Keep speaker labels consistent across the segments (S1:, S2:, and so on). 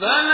S1: فلا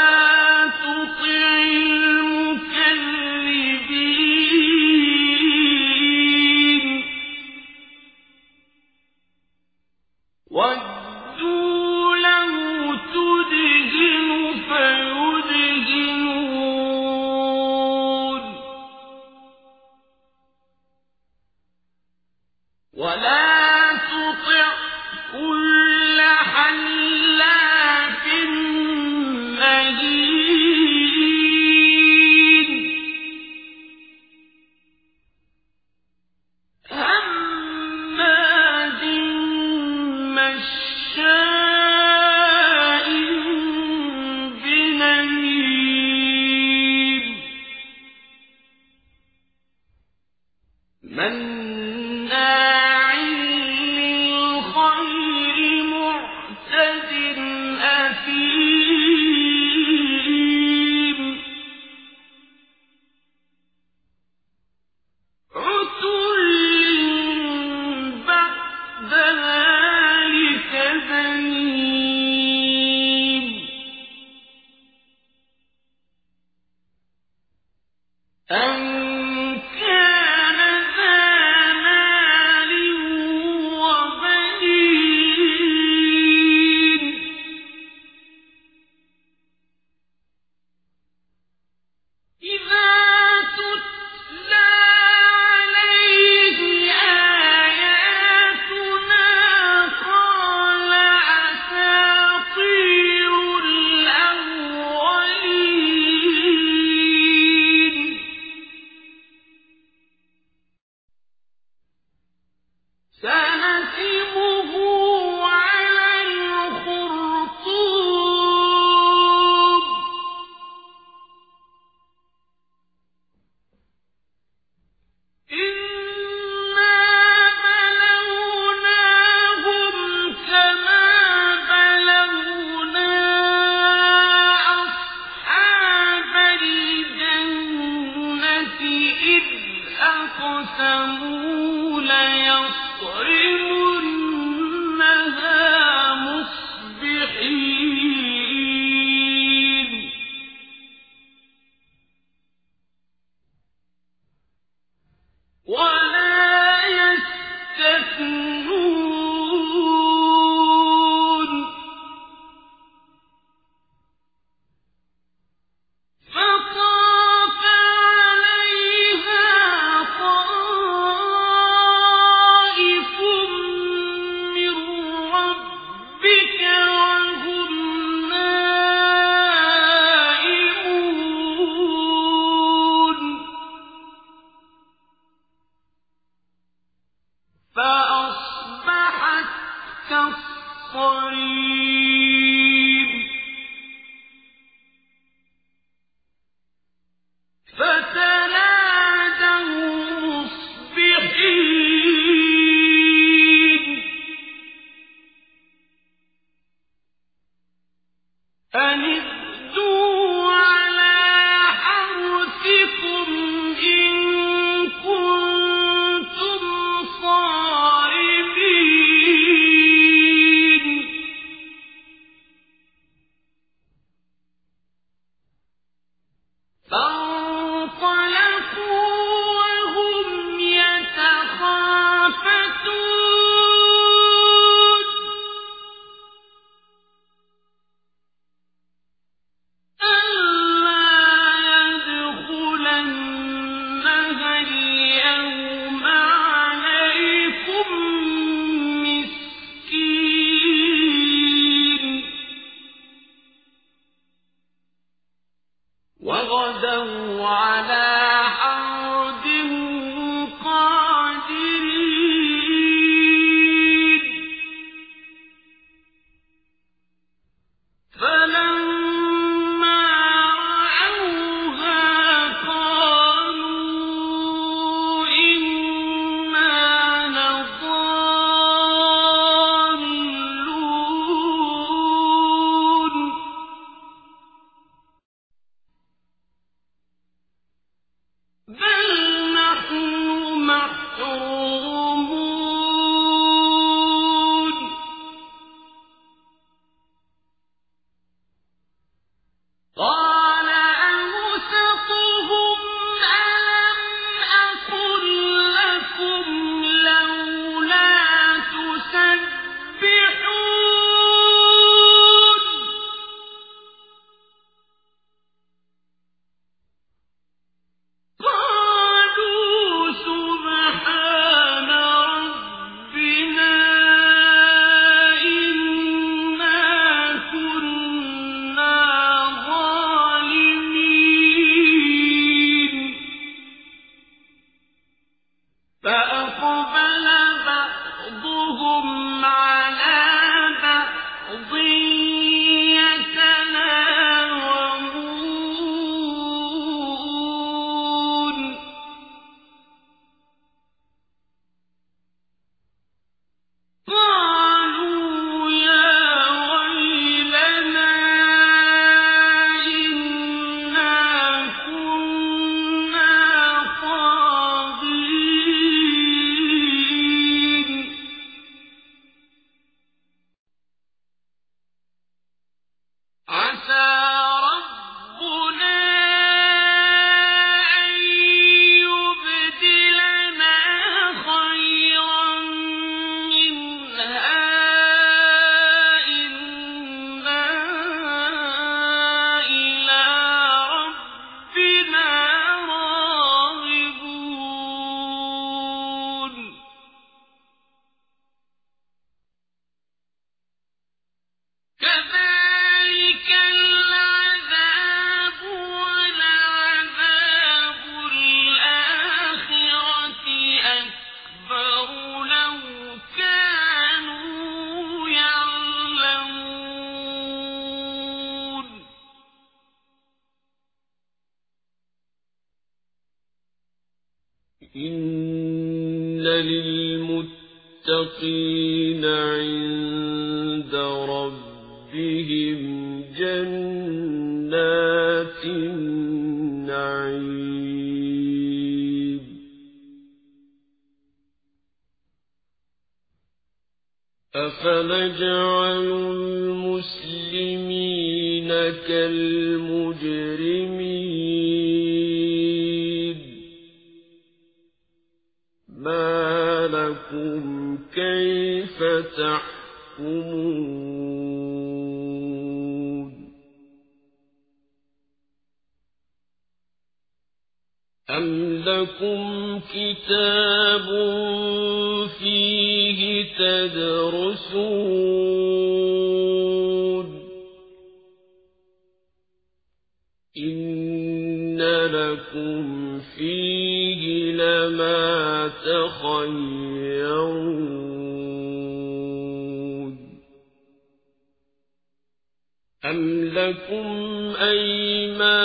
S1: سلام وغدوا على
S2: ربهم جنات النعيم أفنجعل المسلمين كالمجرمين ما لكم كيف تحكمون لكم كتاب فيه تدرسون. إن لكم فيه لما تخيرون. أم لكم أيمان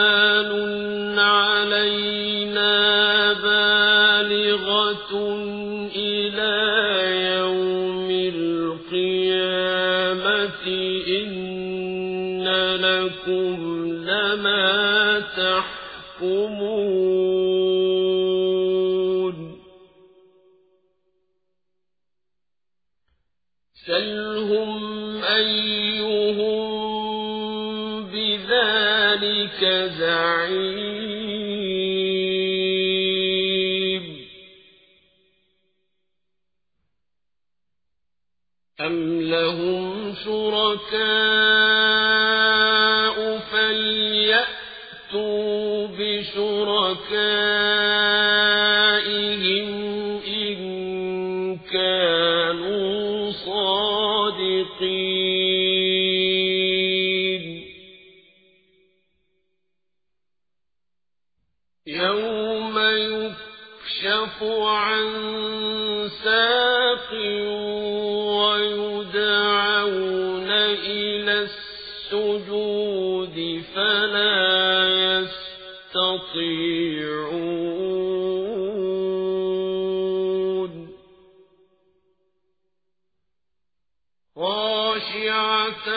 S2: سلهم أيهم بذلك زعيم أم لهم شركاء فليأتوا بشركائهم إن كانوا خاشعة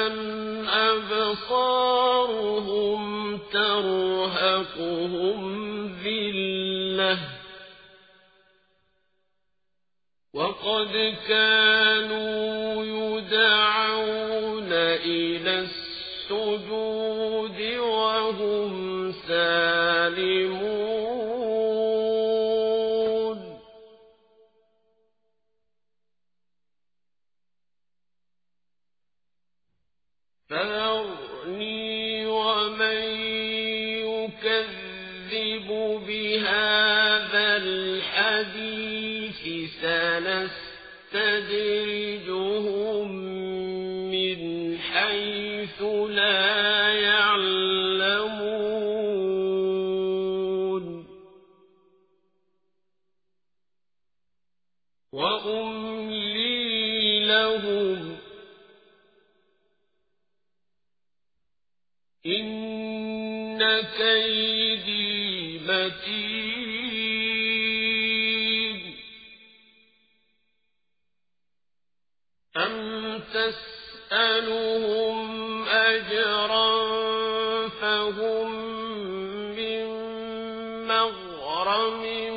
S2: أبصارهم ترهقهم ذلة وقد كانوا وأملي لهم. إن كيدي متين. أم تسألهم أجرا فهم من مغرم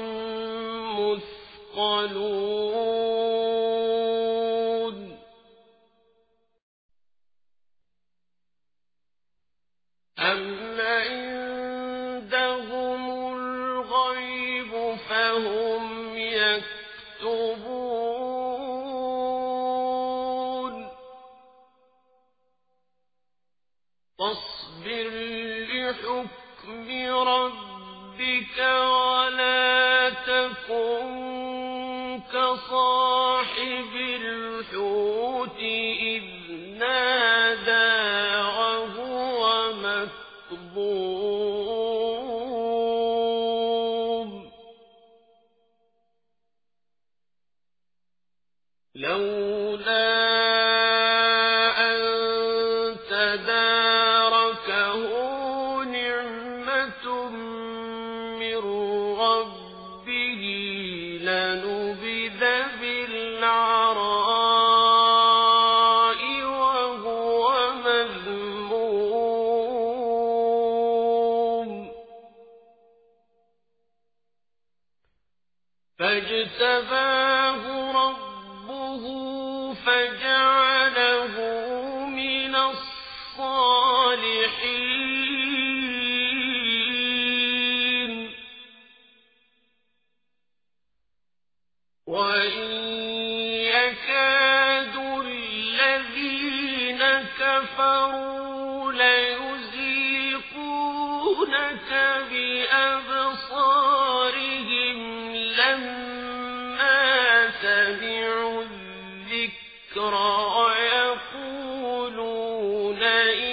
S2: مثقلون أم عندهم الغيب فهم يكتبون فاصبر لحكم ربك ولا تكن كصاحب الصالحين إِلَيْهِ